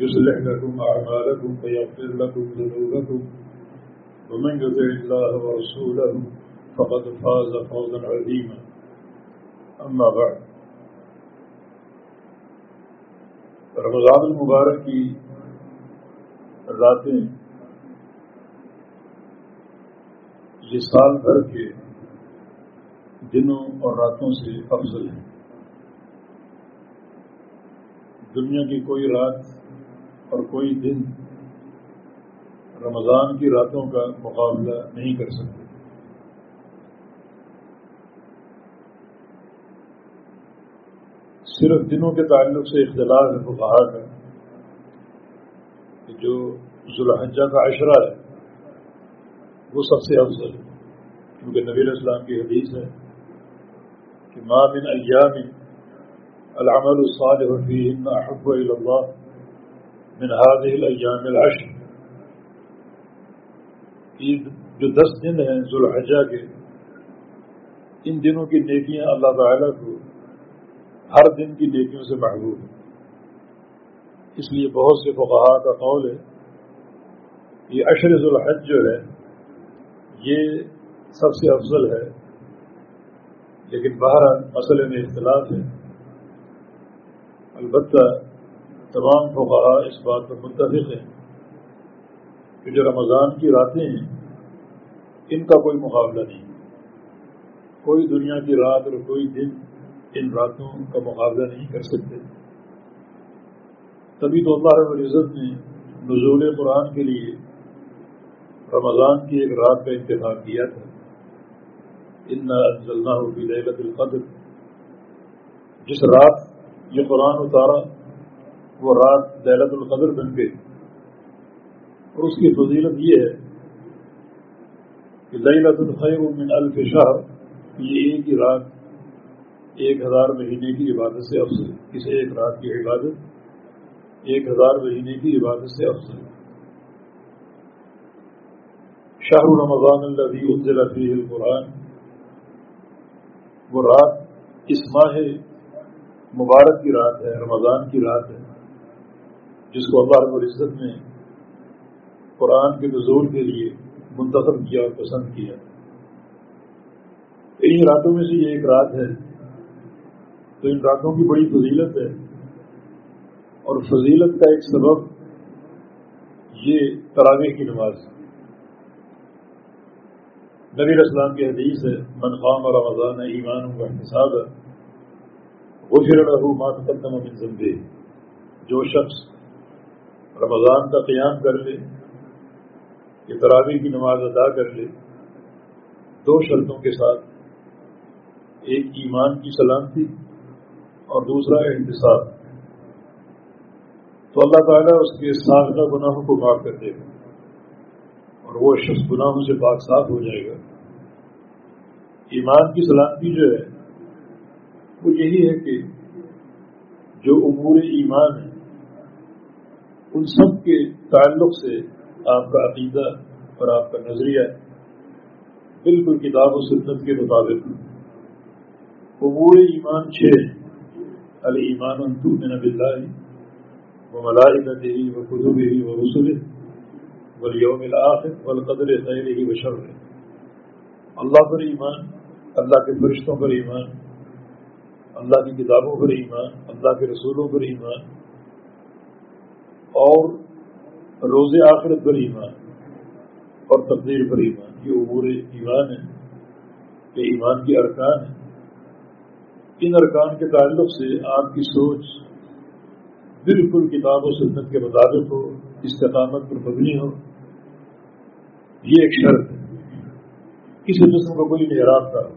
يصلح لكم أعمالكم ويغفر لكم ذنوبكم. ومن يطع الله ورسوله فقد فاز فوزا عظيما. أما بعد. رمضان المبارک کی راتیں یہ سال بھر کے دنوں اور راتوں سے افضل ہیں۔ دنیا کی کوئی رات اور کوئی دن رمضان کی راتوں کا مقابلہ نہیں کر سکتے۔ صرف دنوں کے تعلق سے اختلاف ہے بخار کا، کہ جو ذوالحجہ کا عشرہ ہے، وہ سب سے افضل ہے۔ کیونکہ نبی اسلام کی حدیث ہے کہ ما من ایام العمل الصالح فيهن احب الى الله من هذه الايام العشر. عید جو دس دن ہیں ذوالحجہ کے، ان دنوں کی نیکیاں اللہ تعالیٰ کو ہر دن کی نیکیوں سے محبوب ہیں۔ اس لیے بہت سے فقہا کا قول ہے یہ عشر ذوالحج جو ہے، یہ سب سے افضل ہے۔ لیکن باہر مسئلے میں اختلاف ہے۔ البتہ تمام فقہا اس بات پر متفق ہیں کہ جو رمضان کی راتیں ہیں، ان کا کوئی مقابلہ نہیں۔ کوئی دنیا کی رات اور کوئی دن ان راتوں کا مقابلہ نہیں کر سکتے۔ تبھی تو اللہ رب العزت نے نزول قرآن کے لیے رمضان کی ایک رات کا انتخاب کیا تھا۔ ان انزلناہ فی لیلت القدر۔ جس رات یہ قرآن اتارا وہ رات لیلت القدر بن گئی۔ اور اس کی فضیلت یہ ہے کہ لیلت الخیر من الف شہر یہ ایک ہی رات، ایک ہزار مہینے کی عبادت سے افضل اس ایک رات کی عبادت، ایک ہزار مہینے کی عبادت سے افضل شاہ رمضان الذي انزل فيه القرآن، وہ رات اس ماہ مبارک کی رات ہے، رمضان کی رات ہے۔ جس کو اللہ رب العزت نے قرآن کے نزول کے لیے منتخب کیا اور پسند کیا۔ ان راتوں میں سے یہ ایک رات ہے۔ تو ان راتوں کی بڑی فضیلت ہے۔ اور فضیلت کا ایک سبب یہ تراویح کی نماز۔ نبی اسلام کی حدیث ہے، من قام اور رمضان ایمان کا احتساب ہے غفر له ما تقدم من ذنبه. جو شخص رمضان کا قیام کر لے، یہ تراویح کی نماز ادا کر لے، دو شرطوں کے ساتھ، ایک ایمان کی سلامتی اور دوسرا احتساب تو اللہ تعالیٰ اس کے سابقہ گناہوں کو معاف کر دے گا اور وہ شخص گناہوں سے پاک صاف ہو جائے گا۔ ایمان کی سلامتی جو ہے، وہ یہی ہے کہ جو امور ایمان ہیں ان سب کے تعلق سے آپ کا عقیدہ اور آپ کا نظریہ بالکل کتاب و سنت کے مطابق امور ایمان چھ المان انتو من بلّہ و ملائکت ہی و قدب ہی و رسول ولیوم الآخر والقدر خیر ہی و شر اللہ پر ایمان، اللہ کے فرشتوں پر ایمان، اللہ کی کتابوں پر ایمان، اللہ کے رسولوں پر ایمان اور روز آخرت پر ایمان اور تقدیر پر ایمان. یہ عبور ایمان ہے یہ ایمان کی ارکان ہے ان ارکان کے تعلق سے آپ کی سوچ بالکل کتاب و سنت کے مطابق ہو، استقامت پر مبنی ہو. یہ ایک شرط ہے۔ کسی قسم کا کوئی نگران تھا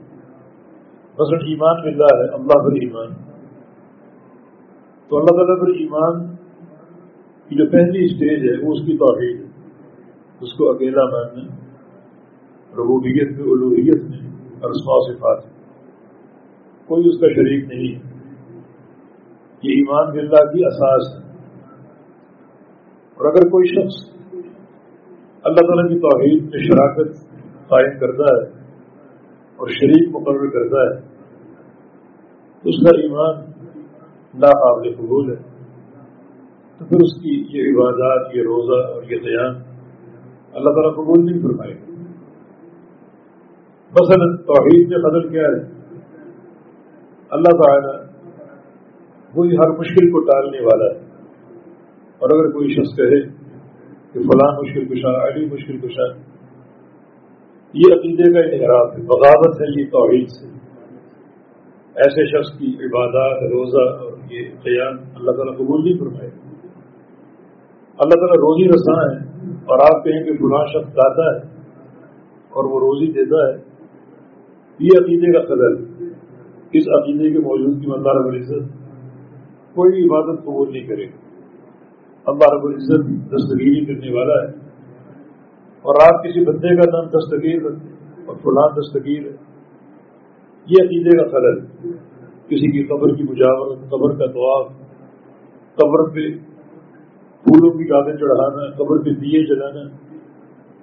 مثلا ایمان مل رہا ہے، اللہ پر ایمان۔ تو اللہ تعالیٰ پر ایمان کی جو پہلی اسٹیج ہے وہ اس کی توحید ہے۔ اس کو اکیلا ماننا، ربوبیت میں الوحیت میں اور اسما صفات کوئی اس کا شریک نہیں۔ یہ ایمان باللہ کی اساس ہے۔ اور اگر کوئی شخص اللہ تعالیٰ کی توحید میں شراکت قائم کرتا ہے اور شریک مقرر کرتا ہے تو اس کا ایمان ناقابل قبول ہے۔ تو پھر اس کی یہ عبادات، یہ روزہ اور یہ قیام اللہ تعالیٰ قبول نہیں فرمائے۔ مثلا توحید میں قدر کیا ہے؟ اللہ تعالیٰ وہی ہر مشکل کو ٹالنے والا ہے۔ اور اگر کوئی شخص کہے کہ فلاں مشکل کشا، علی مشکل کشا، یہ عقیدے کا انحراف ہے، بغاوت ہے یہ توحید سے۔ ایسے شخص کی عبادات، روزہ اور یہ قیام اللہ تعالیٰ قبول نہیں فرمائے۔ اللہ تعالیٰ روزی رساں ہے اور آپ کہیں کہ فلاں شخص داتا ہے اور وہ روزی دیتا ہے، یہ عقیدے کا قدر اس عقیدے کے موجودگی میں اللہ رب العزت کوئی عبادت قبول نہیں کرے۔ اللہ رب العزت دستگیری کرنے والا ہے۔ اور آپ کسی بندے کا نام دستگیر اور فلان دستگیر ہے۔ یہ عقیدے کا خلل کسی کی قبر کی مجاورت، قبر کا دعاب قبر پہ پھولوں کی گادیں چڑھانا، قبر پہ دیے جلانا،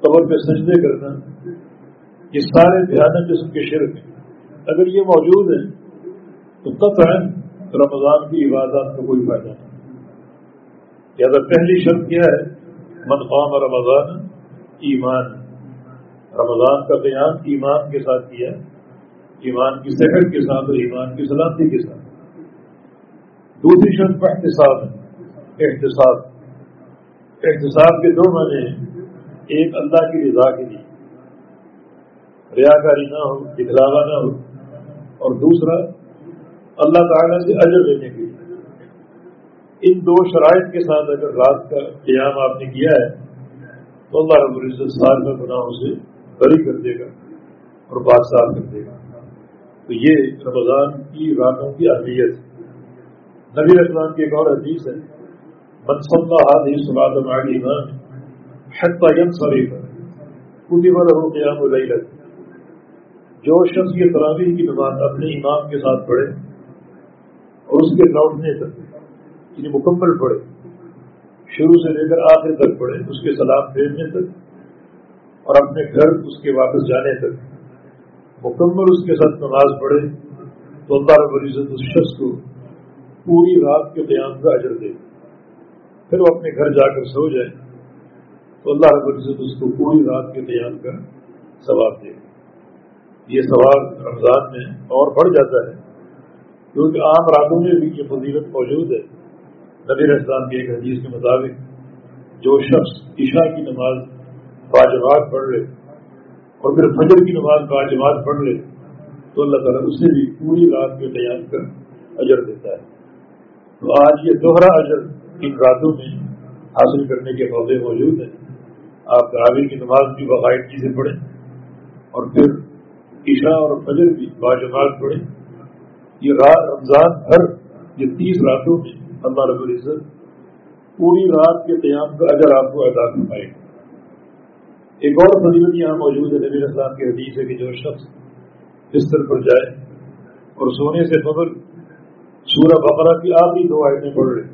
قبر پہ سجدے کرنا، یہ سارے دھیان قسم کے شرک ہیں۔ اگر یہ موجود ہے تو قطع رمضان کی عبادت کا کوئی فائدہ نہیں۔ یا پہلی شرط کیا ہے منقام رمضان، ایمان۔ رمضان کا قیام ایمان کے ساتھ کیا ایمان کی صحت کے ساتھ اور ایمان کی سلامتی کے ساتھ۔ دوسری شرط کا احتساب ہے۔ احتساب۔ احتساب کے دو معنی ہیں۔ ایک اللہ کی رضا کے لیے۔ ریاکاری نہ ہو، دکھلاوا نہ ہو۔ اور دوسرا، اللہ تعالیٰ سے اجر لینے کے لیے۔ ان دو شرائط کے ساتھ اگر رات کا قیام آپ نے کیا ہے، تو اللہ رب العزت سال میں گناہوں سے بری کر دے گا اور بات کر دے گا۔ تو یہ رمضان کی راتوں کی اہمیت نبی اسلام کی ایک اور حدیث ہے۔ منصب حادث سلاد ایمان حتیم سریف کتب رہو قیام العلت جو شخص یہ تراویح کی نماز اپنے امام کے ساتھ پڑھے اور اس کے لوٹنے تک یعنی مکمل پڑھے، شروع سے لے کر آخر تک پڑھے، اس کے سلام بھیجنے تک اور اپنے گھر اس کے واپس جانے تک، مکمل اس کے ساتھ نماز پڑھے، تو اللہ رب العزت اس شخص کو پوری رات کے قیام کا اجر دے۔ پھر وہ اپنے گھر جا کر سو جائے تو اللہ رب العزت اس کو پوری رات کے قیام کا ثواب دے یہ سوال رمضان میں اور بڑھ جاتا ہے کیونکہ عام راتوں میں بھی یہ فضیلت موجود ہے۔ نبی اسلام کے ایک حدیث کے مطابق جو شخص عشاء کی نماز باجماعت پڑھ لے اور پھر فجر کی نماز باجماعت پڑھ لے تو اللہ تعالیٰ اسے بھی پوری رات کے قیام کر اجر دیتا ہے۔ تو آج یہ دوہرا اجر ان راتوں میں حاصل کرنے کے موقع موجود ہیں۔ آپ تراوی کی نماز بھی باقاعدگی سے پڑھیں اور پھر عشاء اور فجر بھی باجماعت پڑے یہ رات رمضان ہر یہ تیس راتوں میں اللہ رب العزت پوری رات کے قیام کا اجر آپ کو ادا کروائے گا۔ ایک اور فضیلت یہاں موجود ہے، نبی اسلام کے حدیث ہے کہ جو شخص بستر پر جائے اور سونے سے قبل سورہ بقرہ کی آخری دو آئٹیں پڑھ رہے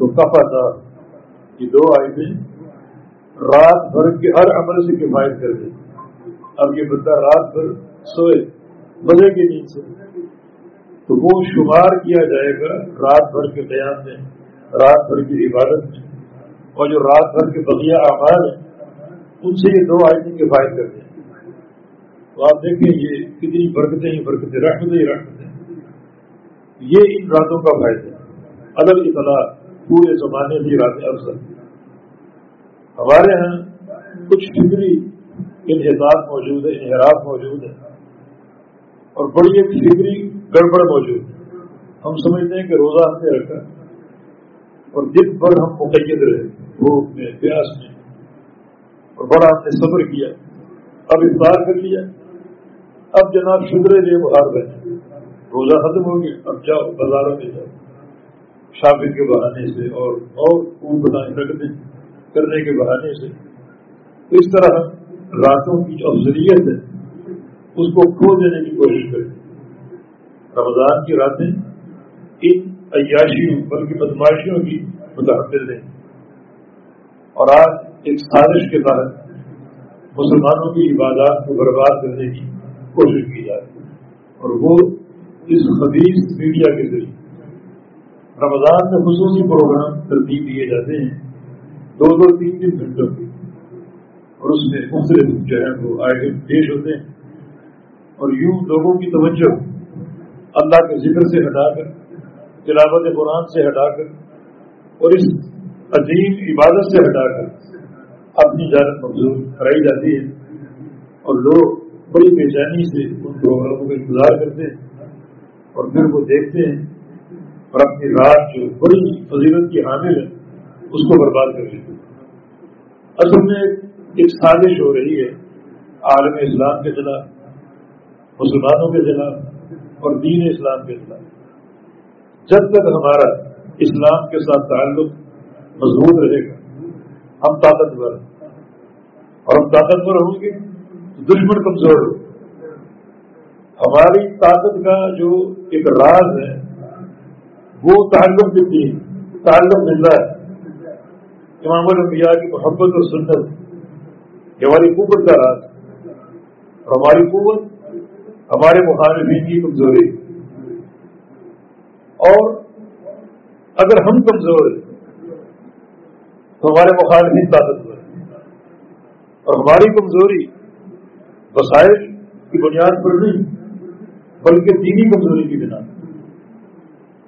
تو کفا تھا یہ دو آئٹیں رات بھر کے ہر عمل سے کفایت کر دیں۔ اب یہ بندہ رات بھر سوئے، مزے کی نیند سے۔ تو وہ شمار کیا جائے گا رات بھر کے قیام میں، رات بھر کی عبادت میں۔ اور جو رات بھر کے بقیہ اعمال ہیں، ان سے یہ دو آئٹم کے فائد کرتے ہیں تو آپ دیکھیں یہ کتنی برکتیں ہی برکتیں رکھتے ہی رکھتے یہ ان راتوں کا فائدہ ہے۔ الگ اطلاع۔ پورے زمانے کی رات افسر ہمارے ہاں کچھ فکری انحطاط موجود ہے، انحراف موجود ہے اور بڑی ایک فکری گڑبڑ موجود ہے۔ ہم سمجھتے ہیں کہ روزہ ہم نے رکھا اور دن بھر ہم مقید رہے، بھوک میں، پیاس میں۔ اور بڑا ہم نے صبر کیا، اب افطار کر لیا۔ اب جناب شکرے لیے بہار بنے روزہ ختم ہو گیا، اب جاؤ، بازاروں میں جاؤ۔ شاپنگ کے بہانے سے اور اور اون بنانے رکھنے کرنے کے بہانے سے۔ تو اس طرح ہم راتوں کی جو افضلیت ہے، اس کو کھو دینے کی کوشش کریں۔ رمضان کی راتیں ان عیاشیوں، بلکہ بدماشیوں کی متحمل دیں اور آج ایک سازش کے تحت مسلمانوں کی عبادات کو برباد کرنے کی کوشش کی جاتی ہے۔ اور وہ اس خبیص میڈیا کے ذریعے رمضان میں خصوصی پروگرام ترتیب دیے جاتے ہیں۔ دو دو تین تین گھنٹوں کے اور اس میں مختلف جو ہے وہ آئٹم پیش ہوتے ہیں۔ اور یوں لوگوں کی توجہ اللہ کے ذکر سے ہٹا کر، تلاوت قرآن سے ہٹا کر، اور اس عظیم عبادت سے ہٹا کر اپنی جانب مقصور کرائی جاتی ہے۔ اور لوگ بڑی بے چینی سے ان پروگراموں کا انتظار کرتے ہیں اور پھر وہ دیکھتے ہیں۔ اور اپنی رات جو بڑی فضیلت کی حامل ہے، اس کو برباد کر لیتے اصل میں ایک سازش ہو رہی ہے عالم اسلام کے خلاف، مسلمانوں کے خلاف اور دین اسلام کے خلاف۔ جب تک ہمارا اسلام کے ساتھ تعلق مضبوط رہے گا، ہم طاقتور ہیں۔ اور ہم طاقتور ہوں گے دشمن کمزور ہو ہماری طاقت کا جو ایک راز ہے وہ تعلق دین تعلق مل ہے۔ امام الانبیاء کی محبت اور سنت یہ ہماری قوت کا راز اور ہماری قوت ہمارے مخالفین کی کمزوری اور اگر ہم کمزور ہیں، تو ہمارے مخالفین طاقتور ہیں۔ اور ہماری کمزوری وسائل کی بنیاد پر نہیں، بلکہ دینی کمزوری کی بنا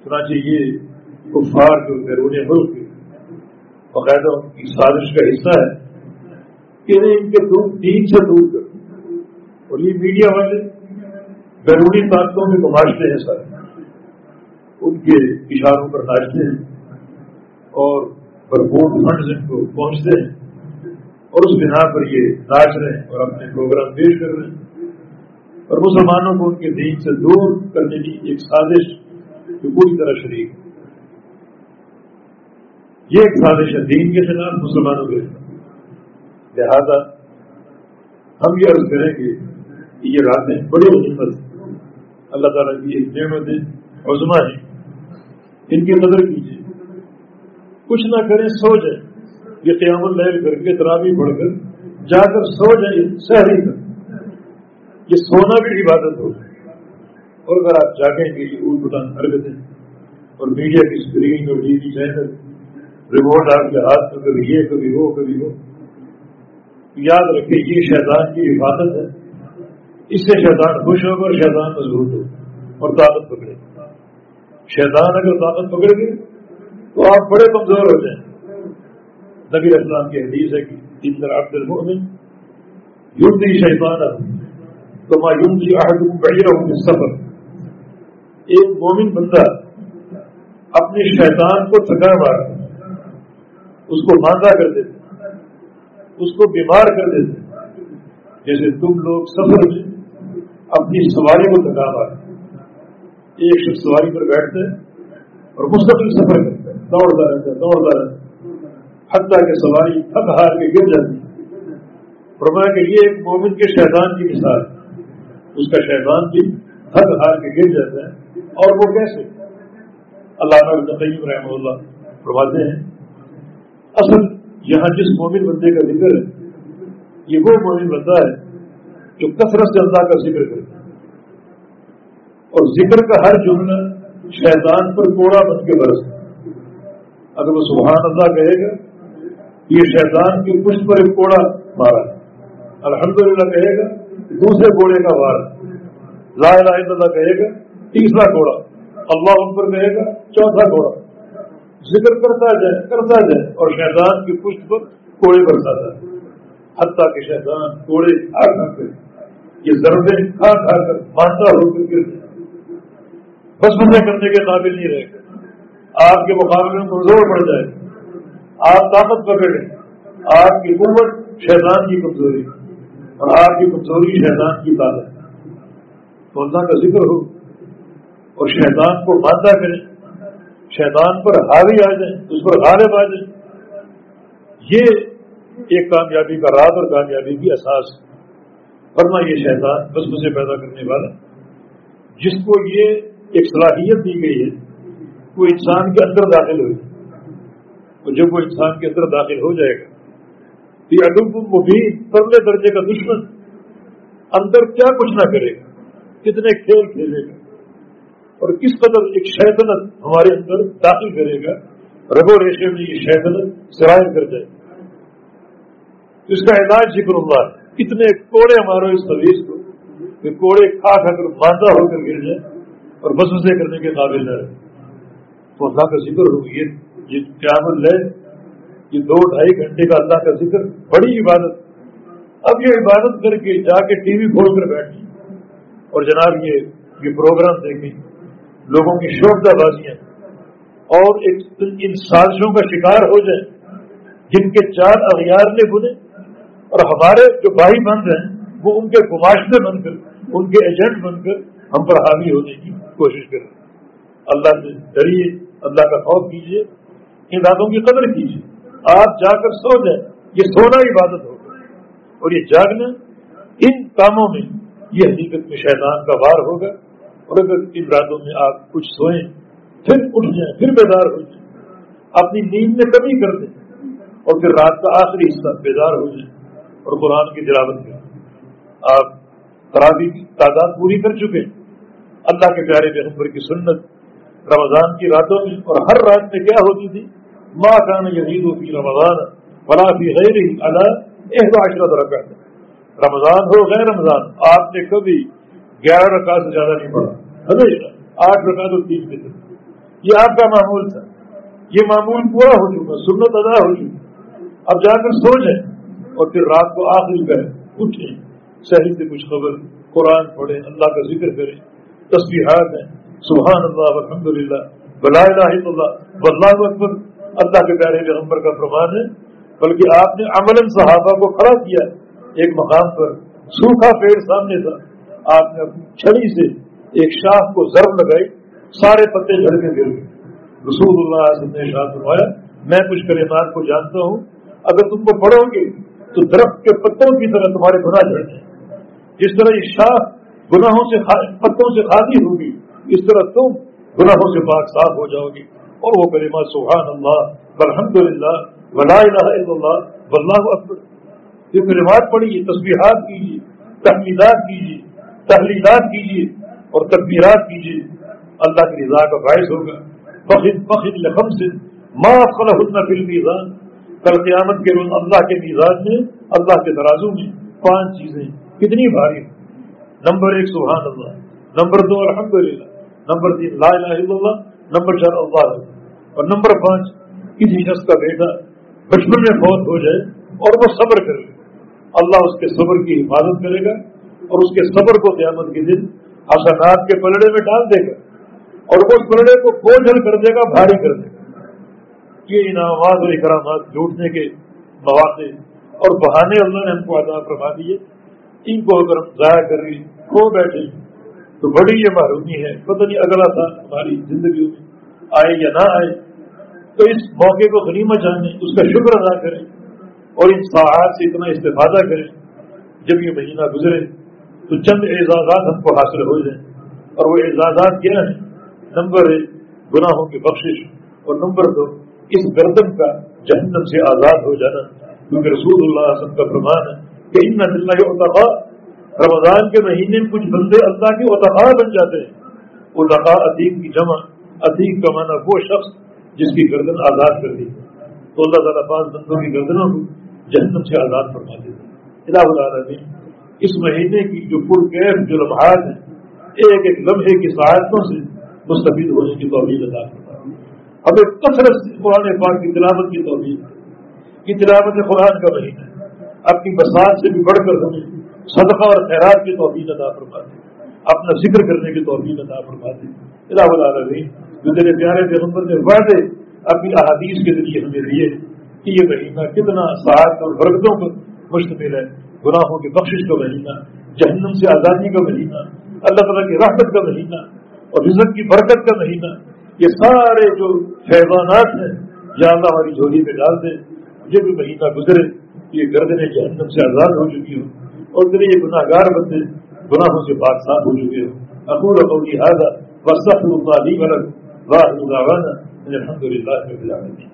چنانچہ یہ کفار جو بیرون ملک باقاعدہ ان کی سازش کا حصہ ہے کہ ان کے دور دین سے دور کر اور یہ میڈیا والے بیرونی طاقتوں میں گماشتے ہیں سر۔ ان کے اشاروں پر ناچتے ہیں اور بھرپور فنڈز ان کو پہنچتے ہیں۔ اور اس بنا پر یہ ناچ رہے ہیں اور اپنے پروگرام پیش کر رہے ہیں۔ اور مسلمانوں کو ان کے دین سے دور کرنے کی ایک سازش جو پوری طرح شریک یہ ایک سازش ہے، دین کے خلاف مسلمانوں کے خلاف۔ لہذا ہم یہ عرض کریں گے کہ یہ راتیں بڑی غنیمت اللہ تعالیٰ کی ایک نعمت عظما ہے۔ ان کی قدر کیجیے۔ کچھ نہ کریں، سو جائیں۔ یہ قیام الحل کر کے ترابی پڑھ کر جا کر سو جائیں سہری کر۔ یہ سونا بھی عبادت ہو اور اگر آپ جاگیں گے یہ اونٹ بٹان حرکتیں اور میڈیا کی اسکرین اور ٹی وی چینل ریموٹ آپ کے ہاتھ میں، کبھی یہ، کبھی وہ کبھی وہ۔ یاد رکھے یہ شیطان کی حفاظت ہے۔ اس سے شیطان خوش ہوگا اور شیطان مضبوط ہو اور طاقت پکڑے۔ شیطان اگر طاقت پکڑ گئے تو آپ بڑے کمزور ہو جائیں۔ نبی اسلام کی حدیث ہے کہ ان عبد المؤمن یوم شیطان تو ماں یوم جی آہد بڑی رہوں سفر ایک مومن بندہ اپنے شیطان کو تھکا مار اس کو ماندہ کر دیتے، اس کو بیمار کر دیتے، جیسے تم لوگ سفر میں اپنی سواری کو تھکا مار ایک شخص سواری پر بیٹھتے اور مستقل سفر کرتے، دوڑتا رہتا دوڑتا رہتا، حتیٰ کہ سواری تھک ہار کے گر جاتی۔ فرمایا کہ یہ ایک مومن کے شیطان کی مثال ہے، اس کا شیطان بھی تھک ہار کے گر جاتا ہے۔ اور وہ کیسے؟ اللہ نقیم رحمہ اللہ فرماتے ہیں، اصل یہاں جس مومن بندے کا ذکر ہے، یہ وہ مومن بندہ ہے جو کثرت سے اللہ کا ذکر کرتا ہے۔ اور ذکر کا ہر جملہ شیطان پر کوڑا بن کے برس۔ اگر وہ سبحان اللہ کہے گا، یہ شیطان کی پشت پر ایک کوڑا مارا الحمدللہ کہے گا، دوسرے کوڑے کا وار لا الہ الا اللہ کہے گا تیسرا کوڑا اللہ ان پر کہے گا، چوتھا کوڑا ذکر کرتا جائے کرتا جائے۔ اور شیطان کی پشت پر کوڑے برساتا ہے۔ حتیٰ کے شیطان کوڑے کھا کھا کر یہ ضروریں کھا کھا کر مانتا ہو کر گر بس مزے کرنے کے قابل نہیں رہے گا۔ آپ کے مقابلے میں کمزور پڑ جائے۔ آپ طاقت پکڑے۔ آپ کی قوت شیطان کی کمزوری۔ اور آپ کی کمزوری شیطان کی طاقت۔ تو اللہ کا ذکر ہو۔ اور شیطان کو مانتا کریں شیطان پر حاوی آ جائیں اس پر غالب آ جائیں یہ ایک کامیابی کا رات اور کامیابی کی احساس ورنہ یہ شیطان بس مجھے پیدا کرنے والا جس کو یہ ایک صلاحیت دی گئی ہے، وہ انسان کے اندر داخل ہوئی۔ اور جب وہ انسان کے اندر داخل ہو جائے گا تو یہ ادب مبین، پرلے درجے کا دشمن، اندر کیا کچھ نہ کرے گا، کتنے کھیل کھیلے گا۔ اور کس قدر ایک شیطنت ہمارے اندر داخل کرے گا، رگو ریشے میں یہ شیطنت سرائر کر جائے گا اس کا علاج ذکر اللہ ہے۔ کتنے کوڑے مارو اس طویز کو کہ کوڑے کھا کھا کر ماندہ ہو کر گر جائے اور بس اسے کرنے کے قابل نہ رہے۔ تو اللہ کا ذکر ہو یہ قیامت لے یہ دو ڈھائی گھنٹے کا اللہ کا ذکر۔ بڑی عبادت۔ اب یہ عبادت کر کے جا کے ٹی وی کھول کر بیٹھی اور جناب یہ یہ پروگرام دیکھیں۔ لوگوں کی شوقدہ بازیاں اور ایک ان سازشوں کا شکار ہو جائیں جن کے چار اغیار نے بنے اور ہمارے جو بھائی بند ہیں، وہ ان کے گماشتے بن کر، ان کے ایجنٹ بن کر ہم پر حاوی ہونے کی کوشش کریں اللہ سے ڈریے، اللہ کا خوف کیجیے ان باتوں کی قدر کیجیے۔ آپ جا کر سو جائیں، یہ سونا عبادت ہوگا۔ اور یہ جاگنا، ان کاموں میں یہ حقیقت میں شیطان کا وار ہوگا۔ اور اگر ان راتوں میں آپ کچھ سوئیں، پھر اٹھ جائیں، پھر بیدار ہو جائیں۔ اپنی نیند میں کمی کر دیں اور پھر رات کا آخری حصہ بیدار ہو جائیں اور قرآن کی تلاوت میں آپ ترابی کی تعداد پوری کر چکے اللہ کے پیارے پیغمبر کی سنت رمضان کی راتوں میں اور ہر رات میں کیا ہوتی تھی؟ ماں کان یزید کی رمضان فلاں بھی غیر ہی اللہ ایک رکعت رمضان ہو غیر رمضان، آپ نے کبھی گیارہ رکعت سے زیادہ نہیں پڑھا۔ ہمیشہ آٹھ رکعت اور تین فطر یہ آپ کا معمول تھا۔ یہ معمول پورا ہو چکا۔ سنت ادا ہو چکی۔ اب جا کر سو جائیں۔ اور پھر رات کو آخری کریں اٹھیں۔ صحیح سے کچھ خبر۔ قرآن پڑھیں۔ اللہ کا ذکر کریں۔ تصویرات ہیں۔ سبحان اللہ الحمد للہ بلا اللہ۔ اللہ اکبر۔ اللہ کے پیارے پیغمبر کا فرمان ہے۔ بلکہ آپ نے عمل صحابہ کو کھڑا کیا۔ ایک مقام پر۔ سوکھا پیڑ سامنے تھا۔ آپ نے اپنی چھڑی سے ایک شاخ کو ضرب لگائی، سارے پتے جھڑ کے گر گئے۔ رسول اللہ نے شاہ فرمایا، میں کچھ کلمات کو جانتا ہوں، اگر تم کو پڑھو گے تو درخت کے پتوں کی طرح تمہارے گناہ جڑ جائیں۔ جس طرح یہ شاہ گناہوں سے پتوں سے خالی ہوگی، اس طرح تم گناہوں سے پاک صاف ہو جاؤ گی۔ اور وہ کلمہ سبحان اللہ الحمد للہ ولا الہ الا اللہ، واللہ اکبر۔ یہ کلمات پڑھیے تصویرات کیجیے، تحمیدات کیجیے۔ تحلیلات کیجیے اور تقبیرات کیجیے اللہ کی رضا کا باعث ہوگا۔ فخر فخر لخم سے ما خلح فی المیزان کل قیامت کے روز اللہ کے مزاج میں، اللہ کے ترازو میں پانچ چیزیں کتنی بھاری نمبر ایک، سبحان اللہ۔ نمبر دو الحمد للہ نمبر تین، لا الہ الا اللہ۔ نمبر چار، اللہ۔ اور نمبر پانچ، کسی شخص کا بیٹا بچپن میں فوت ہو جائے اور وہ صبر کرے۔ اللہ اس کے صبر کی حفاظت کرے گا۔ اور اس کے صبر کو قیامت کے دن حسنات کے پلڑے میں ڈال دے گا اور اس پلڑے کو بوجھل کر دے گا، بھاری کر دے گا۔ یہ انعامات اور اکرامات جوڑنے کے مواقع اور بہانے اللہ نے ہم کو ادا فرما دیے۔ ان کو اگر ہم ضائع کر رہی کھو بیٹھے تو بڑی یہ معرومی ہے۔ پتہ نہیں اگلا سال ہماری زندگی میں آئے یا نہ آئے۔ تو اس موقع کو غنیمت جانے اس کا شکر ادا کریں اور ان ساحات سے اتنا استفادہ کریں۔ جب یہ مہینہ گزرے تو چند اعزازات ہم کو حاصل ہو جائیں اور وہ اعزازات کیا ہیں؟ نمبر ایک، گناہوں کی بخشش اور نمبر دو، اس گردن کا جہنم سے آزاد ہو جانا۔ کیونکہ رسول اللہ وسلم کا فرمان ہے کہ ان اللہ اتفا رمضان کے مہینے میں کچھ بندے اللہ کے اتفا بن جاتے ہیں۔ اتفا عتیق کی جمع، عتیق کا مانا وہ شخص جس کی گردن آزاد کر دی۔ تو اللہ تعالیٰ پانچ بندوں کی گردنوں کو جہنم سے آزاد فرما دیتے الہ العالمین اس مہینے کی جو پرکیف، جو لمحات ہیں، ایک ایک لمحے کی سہایتوں سے مستفید ہونے کی توحید ادا کرتا ہمیں کثرت سے قرآن پاک کی تلاوت کی توفیق یہ تلاوت قرآن کا مہینہ ہے۔ اپنی بسات سے بھی بڑھ کر ہمیں صدقہ اور خیرات کی توفیق ادا فرما دیں اپنا ذکر کرنے کی توفیق ادا فرما دیں اللہ العالمین، جو تیرے پیارے پیغمبر نے وعدے اپنی احادیث کے ذریعے ہمیں دیے کہ یہ مہینہ کتنا ساتھ اور برکتوں پر مشتمل ہے۔ گناہوں کی بخشش کا مہینہ جہنم سے آزادی کا مہینہ اللہ تعالیٰ کی راحت کا مہینہ اور عزت کی برکت کا مہینہ یہ سارے جو فیضانات ہیں، یا اللہ ہماری جھولی میں ڈال دیں یہ بھی مہینہ گزرے، یہ گردنے جہنم سے آزاد ہو چکی ہو اور پھر یہ گناہ گار بندے گناہوں سے بات صاف ہو چکے ہو اقول قولی هذا، واستغفر الله لي ولكم واخر دعوانا الحمد لله رب العالمين۔